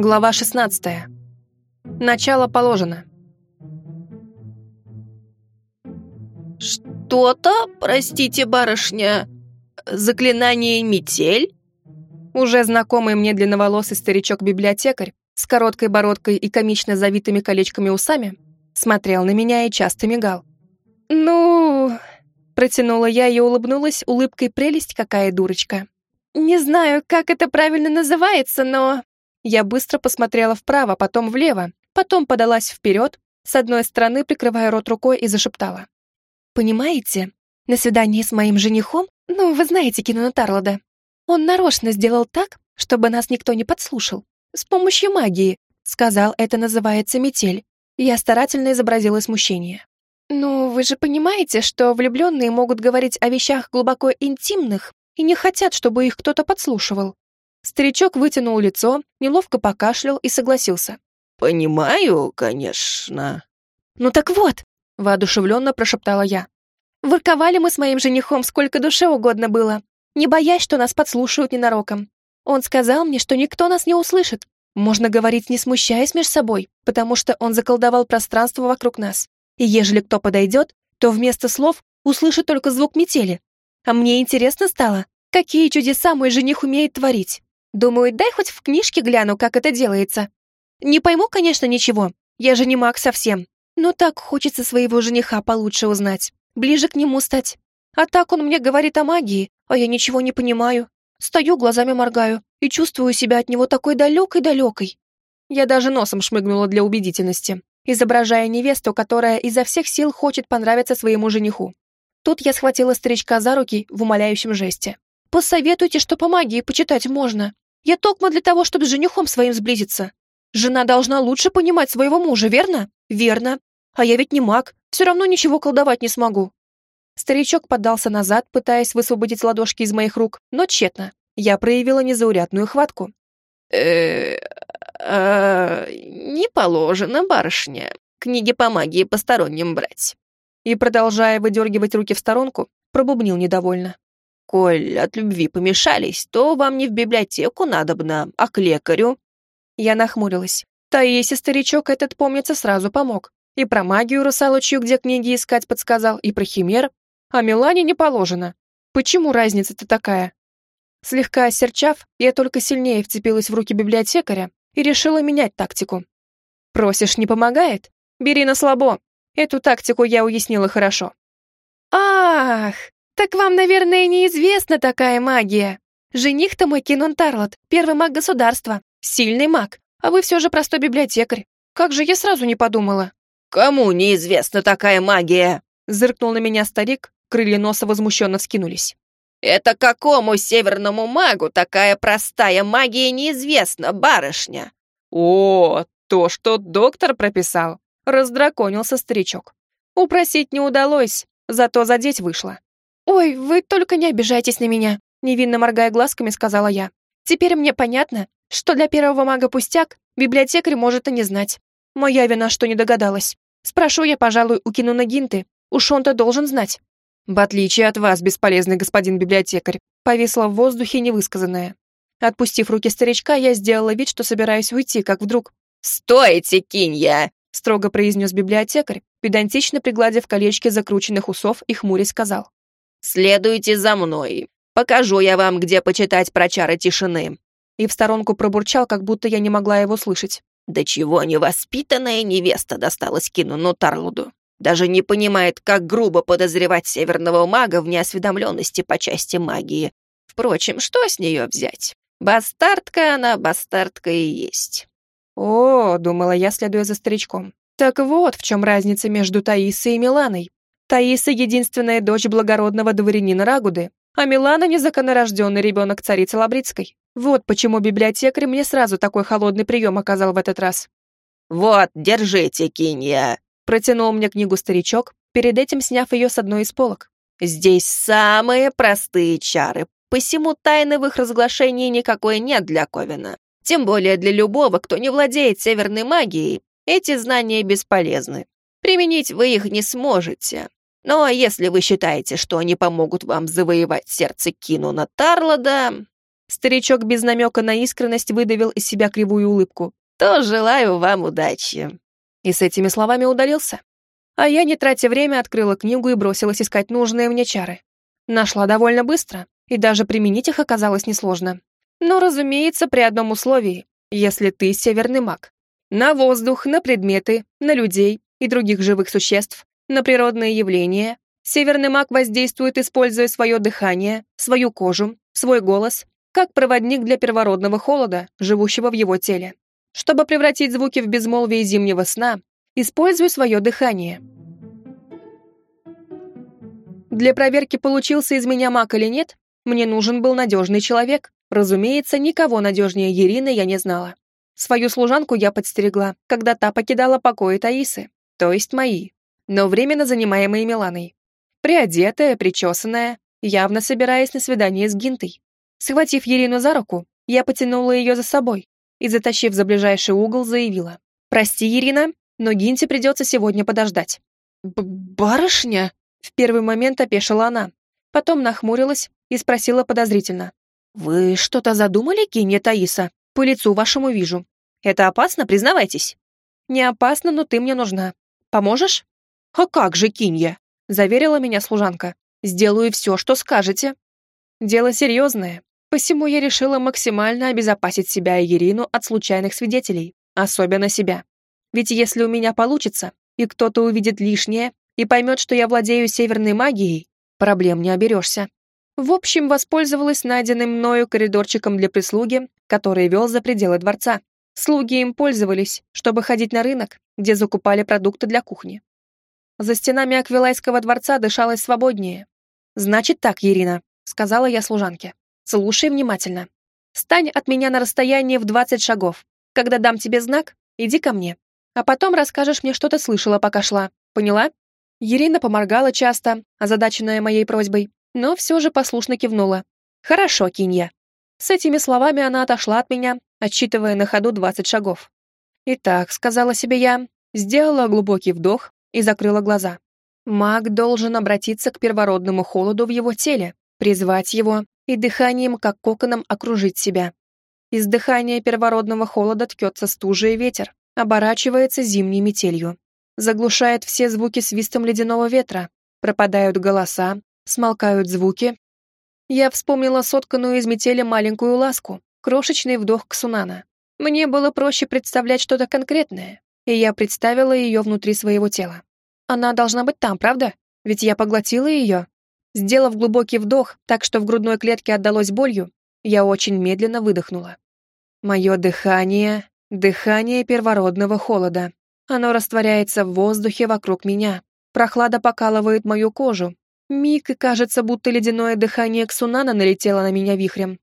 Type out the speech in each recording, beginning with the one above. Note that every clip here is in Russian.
Глава 16. Начало положено. «Что-то, простите, барышня, заклинание метель?» Уже знакомый мне длинноволосый старичок-библиотекарь с короткой бородкой и комично завитыми колечками усами смотрел на меня и часто мигал. «Ну...» — протянула я и улыбнулась улыбкой прелесть какая дурочка. «Не знаю, как это правильно называется, но...» Я быстро посмотрела вправо, потом влево, потом подалась вперед, с одной стороны прикрывая рот рукой и зашептала. «Понимаете, на свидании с моим женихом, ну, вы знаете Кинуна Тарлода, он нарочно сделал так, чтобы нас никто не подслушал. С помощью магии. Сказал, это называется метель. Я старательно изобразила смущение. «Ну, вы же понимаете, что влюбленные могут говорить о вещах глубоко интимных и не хотят, чтобы их кто-то подслушивал». Старичок вытянул лицо, неловко покашлял и согласился. «Понимаю, конечно». «Ну так вот», — воодушевленно прошептала я. «Ворковали мы с моим женихом сколько душе угодно было, не боясь, что нас подслушают ненароком. Он сказал мне, что никто нас не услышит. Можно говорить, не смущаясь между собой, потому что он заколдовал пространство вокруг нас. И ежели кто подойдет, то вместо слов услышит только звук метели. А мне интересно стало, какие чудеса мой жених умеет творить. Думаю, дай хоть в книжке гляну, как это делается. Не пойму, конечно, ничего. Я же не маг совсем. Но так хочется своего жениха получше узнать, ближе к нему стать. А так он мне говорит о магии, а я ничего не понимаю. Стою, глазами моргаю и чувствую себя от него такой далекой-далекой. Я даже носом шмыгнула для убедительности, изображая невесту, которая изо всех сил хочет понравиться своему жениху. Тут я схватила старичка за руки в умоляющем жесте. «Посоветуйте, что по магии почитать можно. Я токмо для того, чтобы с женихом своим сблизиться. Жена должна лучше понимать своего мужа, верно? Верно. А я ведь не маг, все равно ничего колдовать не смогу. Старичок поддался назад, пытаясь высвободить ладошки из моих рук, но тщетно. Я проявила незаурядную хватку. э а, не положено, барышня, книги по магии посторонним брать. И, продолжая выдергивать руки в сторонку, пробубнил недовольно. «Коль от любви помешались, то вам не в библиотеку надобно, а к лекарю. Я нахмурилась. Таисе старичок этот, помнится, сразу помог. И про магию русалочью, где книги искать, подсказал, и про химер. А Милане не положено. Почему разница-то такая? Слегка осерчав, я только сильнее вцепилась в руки библиотекаря и решила менять тактику. «Просишь, не помогает? Бери на слабо. Эту тактику я уяснила хорошо». «Ах, так вам, наверное, неизвестна такая магия. Жених-то мой Кинон Тарлот, первый маг государства, Сильный маг, а вы все же простой библиотекарь. Как же я сразу не подумала?» «Кому неизвестна такая магия?» Зыркнул на меня старик, крылья носа возмущенно вскинулись. «Это какому северному магу такая простая магия неизвестна, барышня?» «О, то, что доктор прописал!» Раздраконился старичок. Упросить не удалось, зато задеть вышло. «Ой, вы только не обижайтесь на меня», невинно моргая глазками, сказала я. «Теперь мне понятно, что для первого мага пустяк, библиотекарь может и не знать. Моя вина, что не догадалась. Спрошу я, пожалуй, у Кинуна Гинты. Уж он-то должен знать. В отличие от вас, бесполезный господин библиотекарь, повисло в воздухе невысказанное. Отпустив руки старичка, я сделала вид, что собираюсь уйти, как вдруг... «Стойте, кинья!» — строго произнес библиотекарь, педантично пригладив колечки закрученных усов и хмурясь сказал. «Следуйте за мной. Покажу я вам, где почитать про чары тишины и в сторонку пробурчал, как будто я не могла его слышать. «Да чего невоспитанная невеста досталась Кинуну Тарлуду? Даже не понимает, как грубо подозревать северного мага в неосведомленности по части магии. Впрочем, что с нее взять? Бастардка она, бастардка и есть». «О, — думала я, следуя за старичком, — так вот в чем разница между Таисой и Миланой. Таиса — единственная дочь благородного дворянина Рагуды, а Милана — незаконнорожденный ребенок царицы Лабрицкой. Вот почему библиотекарь мне сразу такой холодный прием оказал в этот раз. «Вот, держите, Кинья!» Протянул мне книгу старичок, перед этим сняв ее с одной из полок. «Здесь самые простые чары, посему тайны в их разглашении никакой нет для Ковина. Тем более для любого, кто не владеет северной магией, эти знания бесполезны. Применить вы их не сможете. Но если вы считаете, что они помогут вам завоевать сердце Кинуна Тарлода, Старичок без намека на искренность выдавил из себя кривую улыбку. «То желаю вам удачи». И с этими словами удалился. А я, не тратя время, открыла книгу и бросилась искать нужные мне чары. Нашла довольно быстро, и даже применить их оказалось несложно. Но, разумеется, при одном условии, если ты северный маг. На воздух, на предметы, на людей и других живых существ, на природные явления. Северный маг воздействует, используя свое дыхание, свою кожу, свой голос, как проводник для первородного холода, живущего в его теле. Чтобы превратить звуки в безмолвие зимнего сна, используй свое дыхание. Для проверки, получился из меня маг или нет, мне нужен был надежный человек. Разумеется, никого надежнее Ирины я не знала. Свою служанку я подстерегла, когда та покидала покои Таисы, то есть мои, но временно занимаемые Миланой. Приодетая, причесанная, явно собираясь на свидание с Гинтой. Схватив Ирину за руку, я потянула ее за собой и, затащив за ближайший угол, заявила. «Прости, Ирина, но Гинте придется сегодня подождать». Б «Барышня?» В первый момент опешила она, потом нахмурилась и спросила подозрительно. «Вы что-то задумали, Кинья Таиса? По лицу вашему вижу. Это опасно, признавайтесь». «Не опасно, но ты мне нужна. Поможешь?» «А как же, Кинья?» — заверила меня служанка. «Сделаю все, что скажете». Дело серьезное, посему я решила максимально обезопасить себя и Ирину от случайных свидетелей, особенно себя. Ведь если у меня получится, и кто-то увидит лишнее, и поймет, что я владею северной магией, проблем не оберешься. В общем, воспользовалась найденным мною коридорчиком для прислуги, который вел за пределы дворца. Слуги им пользовались, чтобы ходить на рынок, где закупали продукты для кухни. За стенами Аквилайского дворца дышалось свободнее. «Значит так, Ирина», — сказала я служанке. «Слушай внимательно. Стань от меня на расстоянии в двадцать шагов. Когда дам тебе знак, иди ко мне. А потом расскажешь мне, что ты слышала, пока шла. Поняла?» Ирина поморгала часто, озадаченная моей просьбой, но все же послушно кивнула. «Хорошо, Кинья». С этими словами она отошла от меня, отсчитывая на ходу двадцать шагов. «Итак», — сказала себе я, сделала глубокий вдох и закрыла глаза. Маг должен обратиться к первородному холоду в его теле, призвать его и дыханием, как коконом, окружить себя. Из дыхания первородного холода ткется стужа и ветер, оборачивается зимней метелью заглушает все звуки свистом ледяного ветра, пропадают голоса, смолкают звуки. Я вспомнила сотканную из метели маленькую ласку, крошечный вдох Ксунана. Мне было проще представлять что-то конкретное, и я представила ее внутри своего тела. Она должна быть там, правда? Ведь я поглотила ее. Сделав глубокий вдох, так что в грудной клетке отдалось болью, я очень медленно выдохнула. Мое дыхание, дыхание первородного холода. Оно растворяется в воздухе вокруг меня. Прохлада покалывает мою кожу. Миг, и кажется, будто ледяное дыхание Ксунана налетело на меня вихрем.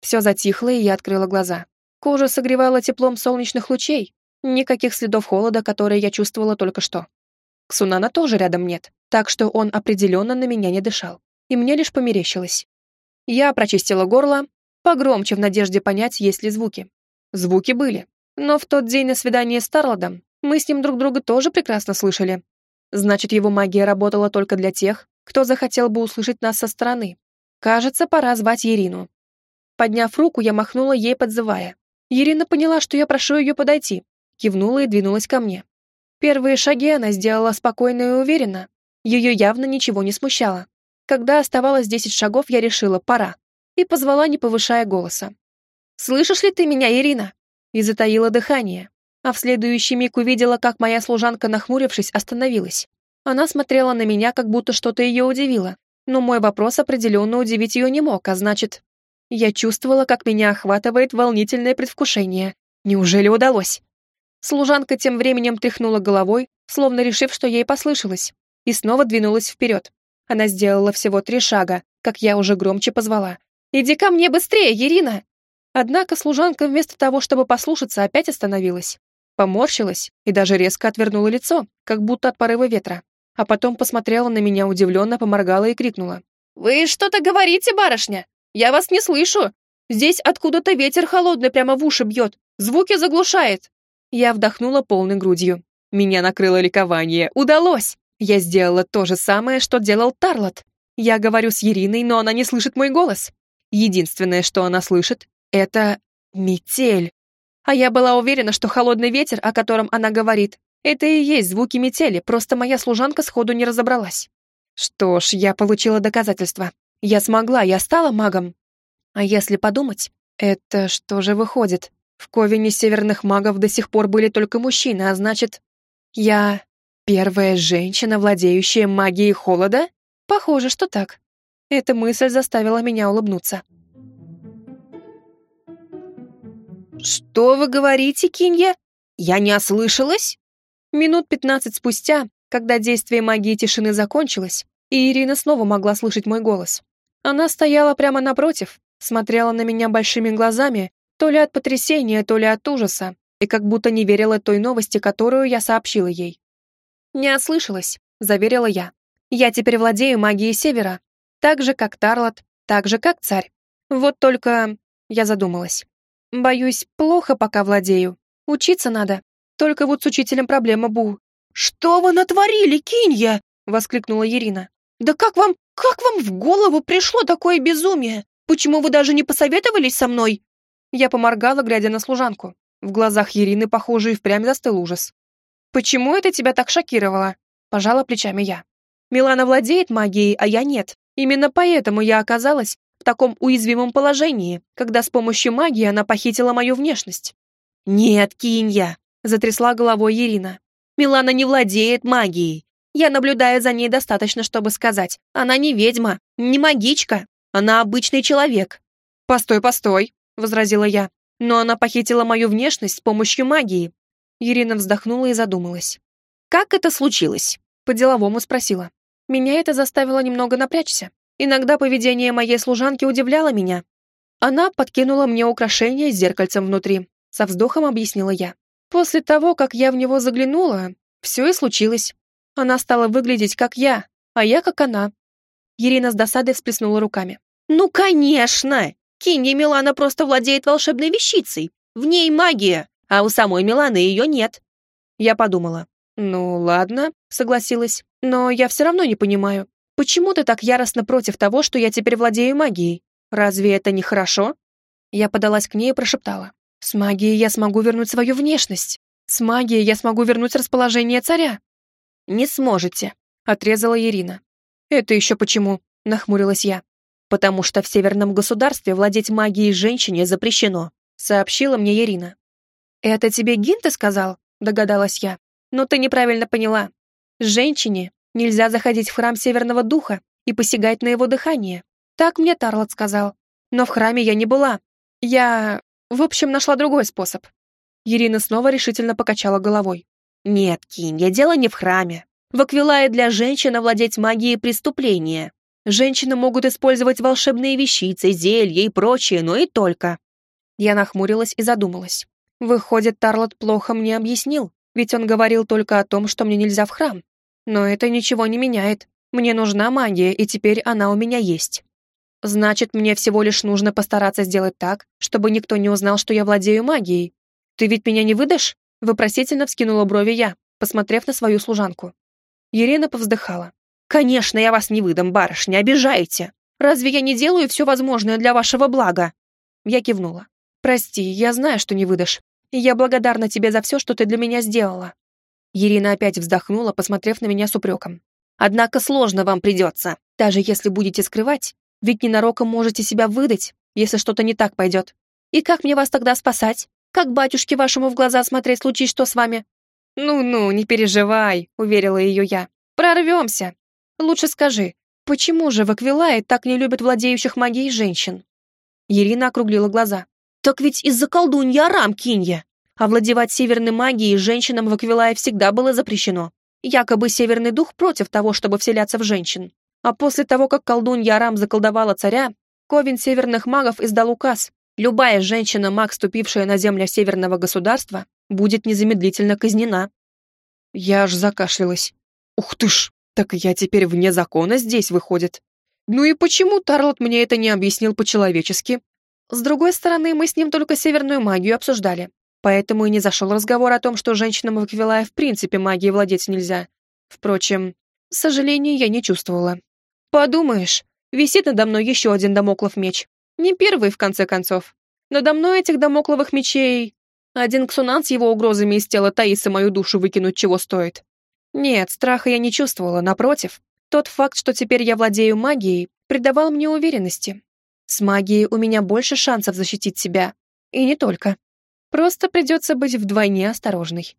Все затихло, и я открыла глаза. Кожа согревала теплом солнечных лучей. Никаких следов холода, которые я чувствовала только что. Ксунана тоже рядом нет, так что он определенно на меня не дышал. И мне лишь померещилось. Я прочистила горло, погромче в надежде понять, есть ли звуки. Звуки были. Но в тот день на свидании с Тарладом мы с ним друг друга тоже прекрасно слышали. Значит, его магия работала только для тех, кто захотел бы услышать нас со стороны. Кажется, пора звать Ирину. Подняв руку, я махнула ей, подзывая. Ирина поняла, что я прошу ее подойти, кивнула и двинулась ко мне. Первые шаги она сделала спокойно и уверенно. Ее явно ничего не смущало. Когда оставалось десять шагов, я решила, пора. И позвала, не повышая голоса. «Слышишь ли ты меня, Ирина?» И затаила дыхание а в следующий миг увидела, как моя служанка, нахмурившись, остановилась. Она смотрела на меня, как будто что-то ее удивило, но мой вопрос определенно удивить ее не мог, а значит... Я чувствовала, как меня охватывает волнительное предвкушение. Неужели удалось? Служанка тем временем тряхнула головой, словно решив, что ей послышалось, и снова двинулась вперед. Она сделала всего три шага, как я уже громче позвала. «Иди ко мне быстрее, Ирина!» Однако служанка вместо того, чтобы послушаться, опять остановилась поморщилась и даже резко отвернула лицо, как будто от порыва ветра. А потом посмотрела на меня удивленно, поморгала и крикнула. «Вы что-то говорите, барышня? Я вас не слышу! Здесь откуда-то ветер холодный прямо в уши бьет, звуки заглушает!» Я вдохнула полной грудью. Меня накрыло ликование. Удалось! Я сделала то же самое, что делал Тарлот. Я говорю с Ириной, но она не слышит мой голос. Единственное, что она слышит, это метель. А я была уверена, что холодный ветер, о котором она говорит, это и есть звуки метели, просто моя служанка сходу не разобралась. Что ж, я получила доказательства. Я смогла, я стала магом. А если подумать, это что же выходит? В Ковине северных магов до сих пор были только мужчины, а значит, я первая женщина, владеющая магией холода? Похоже, что так. Эта мысль заставила меня улыбнуться. «Что вы говорите, Кинья? Я не ослышалась?» Минут пятнадцать спустя, когда действие магии тишины закончилось, и Ирина снова могла слышать мой голос. Она стояла прямо напротив, смотрела на меня большими глазами, то ли от потрясения, то ли от ужаса, и как будто не верила той новости, которую я сообщила ей. «Не ослышалась», — заверила я. «Я теперь владею магией Севера, так же, как Тарлот, так же, как царь. Вот только...» — я задумалась. «Боюсь, плохо пока владею. Учиться надо. Только вот с учителем проблема Бу. «Что вы натворили, Кинья?» — воскликнула Ирина. «Да как вам, как вам в голову пришло такое безумие? Почему вы даже не посоветовались со мной?» Я поморгала, глядя на служанку. В глазах Ирины, похоже, и впрямь застыл ужас. «Почему это тебя так шокировало?» — пожала плечами я. «Милана владеет магией, а я нет. Именно поэтому я оказалась в таком уязвимом положении, когда с помощью магии она похитила мою внешность». «Нет, Кинья, затрясла головой Ирина. Милана не владеет магией. Я наблюдаю за ней достаточно, чтобы сказать. Она не ведьма, не магичка. Она обычный человек. «Постой, постой», — возразила я. «Но она похитила мою внешность с помощью магии». Ирина вздохнула и задумалась. «Как это случилось?» — по-деловому спросила. Меня это заставило немного напрячься. Иногда поведение моей служанки удивляло меня. Она подкинула мне украшение с зеркальцем внутри. Со вздохом объяснила я. После того, как я в него заглянула, все и случилось. Она стала выглядеть как я, а я как она. Ирина с досадой всплеснула руками. «Ну, конечно! Кинья Милана просто владеет волшебной вещицей. В ней магия, а у самой Миланы ее нет». Я подумала. «Ну, ладно», — согласилась. «Но я все равно не понимаю, почему ты так яростно против того, что я теперь владею магией? Разве это не хорошо?» Я подалась к ней и прошептала. С магией я смогу вернуть свою внешность. С магией я смогу вернуть расположение царя. Не сможете, отрезала Ирина. Это еще почему? Нахмурилась я. Потому что в северном государстве владеть магией женщине запрещено, сообщила мне Ирина. Это тебе Гинта сказал? Догадалась я. Но ты неправильно поняла. Женщине нельзя заходить в храм Северного Духа и посягать на его дыхание. Так мне Тарлот сказал. Но в храме я не была. Я... В общем, нашла другой способ. Ирина снова решительно покачала головой. Нет, Кинья, дело не в храме. В Аквилае для женщин овладеть магией преступления. Женщины могут использовать волшебные вещицы, зелья и прочее, но и только. Я нахмурилась и задумалась. Выходит, Тарлот плохо мне объяснил, ведь он говорил только о том, что мне нельзя в храм. Но это ничего не меняет. Мне нужна магия, и теперь она у меня есть. Значит, мне всего лишь нужно постараться сделать так, чтобы никто не узнал, что я владею магией. Ты ведь меня не выдашь? Вопросительно вскинула брови я, посмотрев на свою служанку. Ирина повздыхала. «Конечно, я вас не выдам, барышня, обижаете. Разве я не делаю все возможное для вашего блага?» Я кивнула. «Прости, я знаю, что не выдашь. И я благодарна тебе за все, что ты для меня сделала». Ирина опять вздохнула, посмотрев на меня с упреком. «Однако сложно вам придется. Даже если будете скрывать, ведь ненароком можете себя выдать, если что-то не так пойдет. И как мне вас тогда спасать? Как батюшке вашему в глаза смотреть, случись что с вами?» «Ну-ну, не переживай», — уверила ее я. «Прорвемся. Лучше скажи, почему же в Аквилае так не любят владеющих магией женщин?» Ирина округлила глаза. «Так ведь из-за колдуньи Арам Кинья. Овладевать северной магией женщинам в Аквилае всегда было запрещено. Якобы северный дух против того, чтобы вселяться в женщин. А после того, как колдунья Арам заколдовала царя, Ковен северных магов издал указ. Любая женщина-маг, ступившая на землю северного государства, будет незамедлительно казнена. Я аж закашлялась. Ух ты ж, так я теперь вне закона здесь, выходит. Ну и почему Тарлот мне это не объяснил по-человечески? С другой стороны, мы с ним только северную магию обсуждали, поэтому и не зашел разговор о том, что женщинам в Аквилае в принципе магией владеть нельзя. Впрочем, сожаления я не чувствовала. Подумаешь, висит надо мной еще один домоклов меч. Не первый, в конце концов. Надо мной этих домокловых мечей... Один ксунан с его угрозами из тела Таиса мою душу выкинуть чего стоит. Нет, страха я не чувствовала, напротив. Тот факт, что теперь я владею магией, придавал мне уверенности. С магией у меня больше шансов защитить себя. И не только. Просто придется быть вдвойне осторожной.